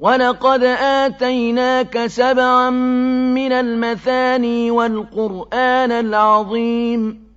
وَلَقَدْ آتَيْنَاكَ سَبْعًا مِّنَ الْمَثَانِي وَالْقُرْآنَ الْعَظِيمَ